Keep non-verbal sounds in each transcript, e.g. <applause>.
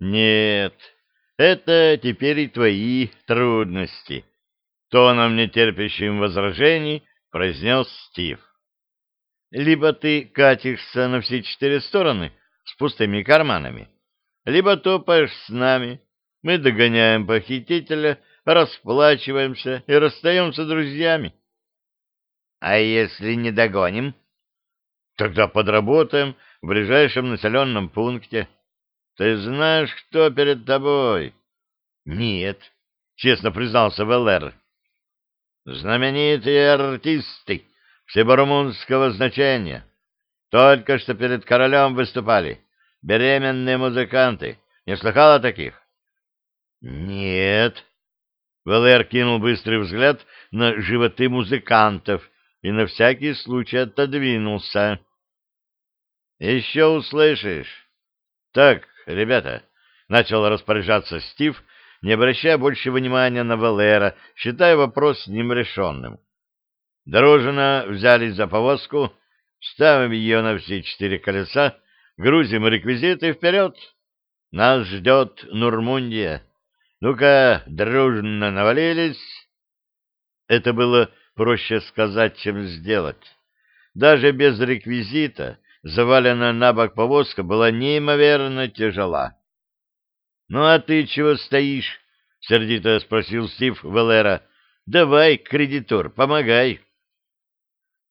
Нет, это теперь и твои трудности, тоном нетерпящим возражений произнес Стив. Либо ты катишься на все четыре стороны с пустыми карманами, либо топаешь с нами, мы догоняем похитителя, расплачиваемся и расстаемся друзьями. — А если не догоним? — Тогда подработаем в ближайшем населенном пункте. Ты знаешь, кто перед тобой? — Нет, — честно признался Веллер. — Знаменитые артисты всебарумунского значения. Только что перед королем выступали. Беременные музыканты. Не слыхал о таких? — Нет. Валер кинул быстрый взгляд на животы музыкантов и на всякий случай отодвинулся. — Еще услышишь. Так, ребята, — начал распоряжаться Стив, не обращая больше внимания на Валера, считая вопрос с ним решенным. Дружно взялись за повозку, ставим ее на все четыре колеса, грузим реквизиты вперед. Нас ждет Нурмундия. Ну-ка, дружно навалились. Это было проще сказать, чем сделать. Даже без реквизита заваленная на бок повозка была неимоверно тяжела. — Ну а ты чего стоишь? — сердито спросил Стив Веллера. — Давай, кредитор, помогай.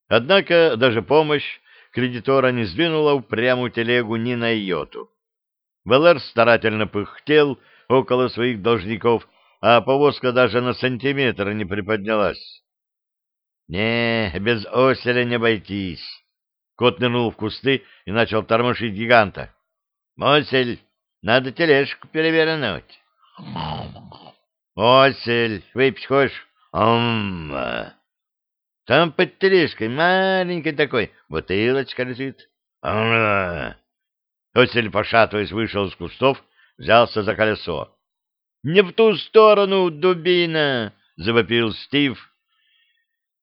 Однако даже помощь кредитора не сдвинула упрямую телегу ни на йоту. Веллер старательно пыхтел около своих должников, а повозка даже на сантиметр не приподнялась. — Не, без оселя не обойтись. Кот нырнул в кусты и начал тормошить гиганта. — Осель, надо тележку перевернуть. — Осель, выпить хочешь? Там под тележкой маленькой такой бутылочка лежит. Осель, пошатываясь, вышел из кустов, взялся за колесо. — Не в ту сторону, дубина! — завопил Стив.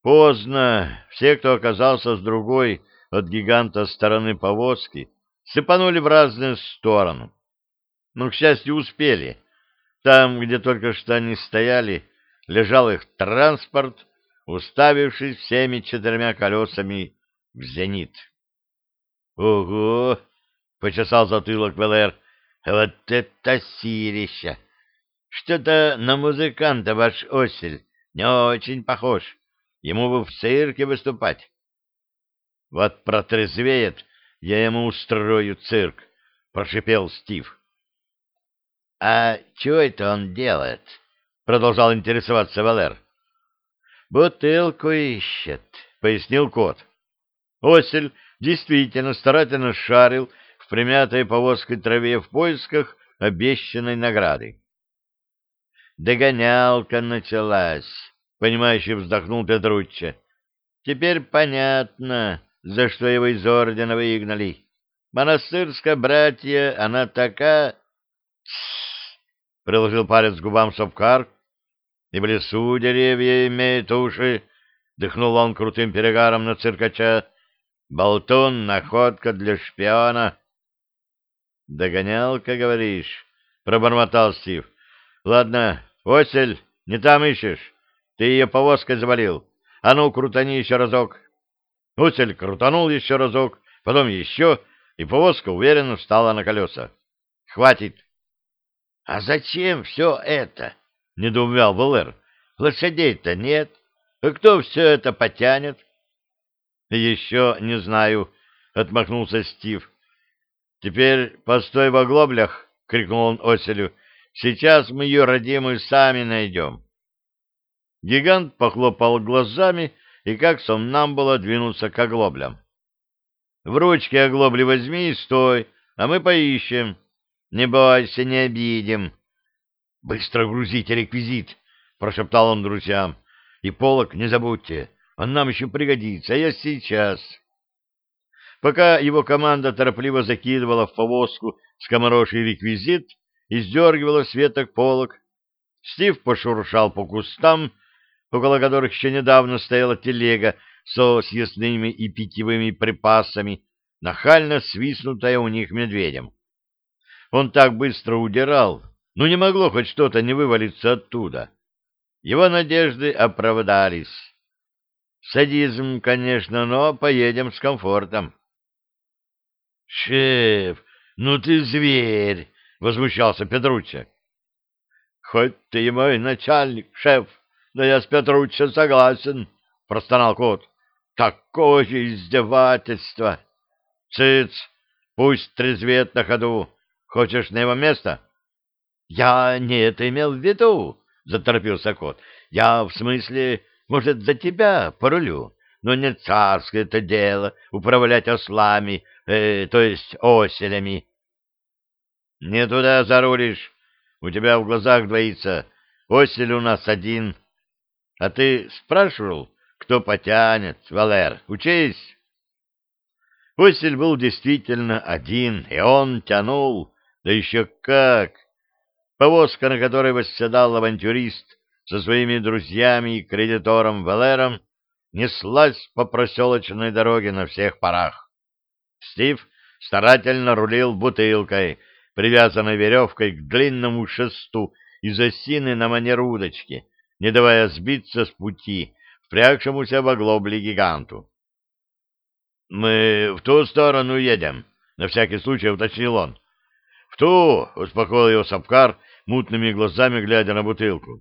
Поздно. Все, кто оказался с другой от гиганта стороны повозки, сыпанули в разные стороны. Но, к счастью, успели. Там, где только что они стояли, лежал их транспорт, уставившись всеми четырьмя колесами в зенит. — Ого! — почесал затылок Велер. — Вот это сирища! Что-то на музыканта ваш осель не очень похож. Ему бы в цирке выступать. — Вот протрезвеет, я ему устрою цирк, — прошипел Стив. — А что это он делает? — продолжал интересоваться Валер. «Бутылку ищет», — пояснил кот. Осель действительно старательно шарил в примятой повозкой траве в поисках обещанной награды. «Догонялка началась», — понимающе вздохнул Петручча. «Теперь понятно, за что его из ордена выгнали. Монастырская братья, она такая...» приложил палец к губам Совкар, и в лесу деревья имеют уши, — дыхнул он крутым перегаром на циркача. — Болтун — находка для шпиона. — Догонялка, говоришь? — пробормотал Стив. — Ладно, осель, не там ищешь. Ты ее повозкой завалил. А ну, крутани еще разок. Осель крутанул еще разок, потом еще, и повозка уверенно встала на колеса. — Хватит. — А зачем все это? —— недоумевал Валер. — Лошадей-то нет. А кто все это потянет? — Еще не знаю, — отмахнулся Стив. — Теперь постой в оглоблях, — крикнул он Оселю. — Сейчас мы ее родимую сами найдем. Гигант похлопал глазами и как сомнамбула двинулся к оглоблям. — В ручки оглобли возьми и стой, а мы поищем. Не бойся, не обидим. — «Быстро грузите реквизит!» — прошептал он друзьям. «И полок не забудьте, он нам еще пригодится, а я сейчас». Пока его команда торопливо закидывала в повозку скомороший реквизит и сдергивала с веток полок, Стив пошуршал по кустам, около которых еще недавно стояла телега со съестными и питьевыми припасами, нахально свистнутая у них медведем. он так быстро удирал, ну не могло хоть что-то не вывалиться оттуда. Его надежды оправдались. Садизм, конечно, но поедем с комфортом. — Шеф, ну ты зверь! — возмущался Петруччо. — Хоть ты и мой начальник, шеф, но я с Петруччо согласен, — простонал кот. — Такое издевательство! Цыц, пусть трезвеет на ходу. Хочешь на его место? — Я не это имел в виду, — заторопился кот. — Я в смысле, может, за тебя порулю, но не царское это дело управлять ослами, э, то есть оселями. — Не туда зарулишь, у тебя в глазах двоится. Осель у нас один. А ты спрашивал, кто потянет, Валер? Учись. Осель был действительно один, и он тянул, да еще как! Повозка, на которой восседал авантюрист со своими друзьями и кредитором Валером, неслась по проселочной дороге на всех парах. Стив старательно рулил бутылкой, привязанной веревкой к длинному шесту из осины на манер удочки, не давая сбиться с пути впрягшемуся в оглобле гиганту. — Мы в ту сторону едем, — на всякий случай уточнил он. — В ту, — успокоил его Сапкар, мутными глазами глядя на бутылку.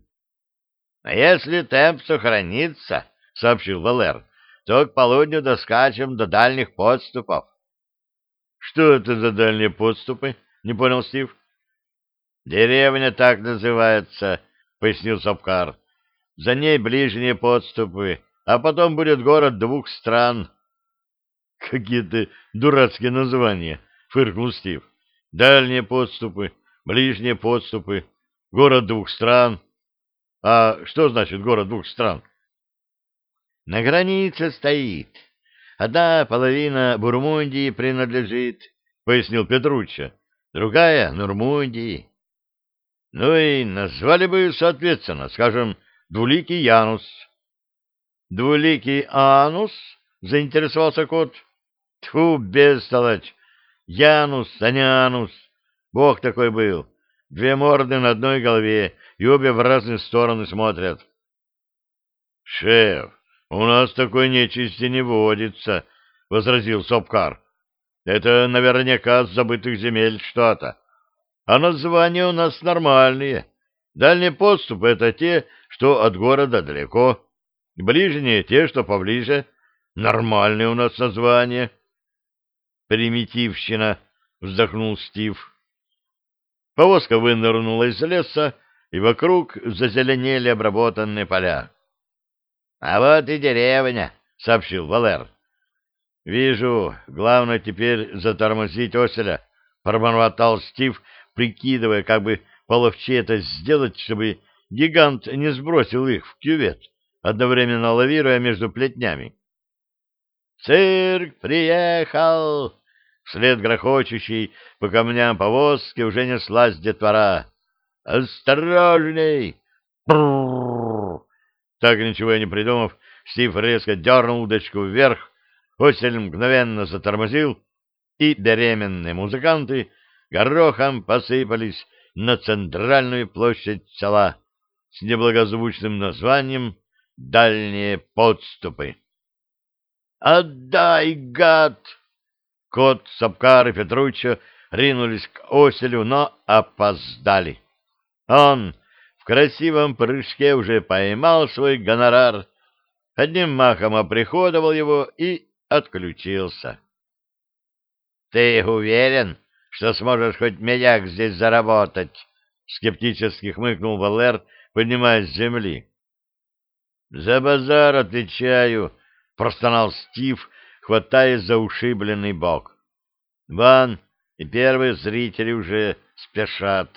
— А если темп сохранится, — сообщил Валер, — то к полудню доскачем до дальних подступов. — Что это за дальние подступы? — не понял Стив. — Деревня так называется, — пояснил Сапкар. — За ней ближние подступы, а потом будет город двух стран. <laughs> — Какие-то дурацкие названия, — фыркнул Стив. — Дальние подступы, ближние подступы, город двух стран. А что значит город двух стран? — На границе стоит. Одна половина Бурмундии принадлежит, — пояснил Петруччо другая — Нурмундии. Ну и назвали бы, соответственно, скажем, Двуликий Янус. Двуликий Анус? — заинтересовался кот. Тьфу, бестолочь! Янус, а не Анус. Бог такой был. Две морды на одной голове, и обе в разные стороны смотрят. — Шеф, у нас такой нечисти не водится, — возразил Сопкар. Это наверняка с забытых земель что-то. А названия у нас нормальные. Дальние подступы — это те, что от города далеко. Ближние — те, что поближе. Нормальные у нас названия. Примитивщина, — вздохнул Стив. Повозка вынырнула из леса, и вокруг зазеленели обработанные поля. — А вот и деревня, — сообщил Валер. — Вижу. Главное теперь затормозить оселя, — пробормотал Стив, прикидывая, как бы половче это сделать, чтобы гигант не сбросил их в кювет, одновременно лавируя между плетнями. «Цирк приехал!» Вслед грохочущей по камням повозки уже неслась детвора. «Осторожней!» Так ничего и не придумав, Стив резко дернул удочку вверх, Осель мгновенно затормозил, и беременные музыканты горохом посыпались на центральную площадь села с неблагозвучным названием «Дальние подступы». «Отдай, гад!» Кот, Сапкар и Петруччо ринулись к оселю, но опоздали. Он в красивом прыжке уже поймал свой гонорар, одним махом оприходовал его и отключился. — Ты уверен, что сможешь хоть медяк здесь заработать? — скептически хмыкнул Валер, поднимаясь с земли. — За базар отвечаю, — простонал Стив, хватаясь за ушибленный бок. — Ван и первые зрители уже спешат.